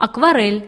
акварель.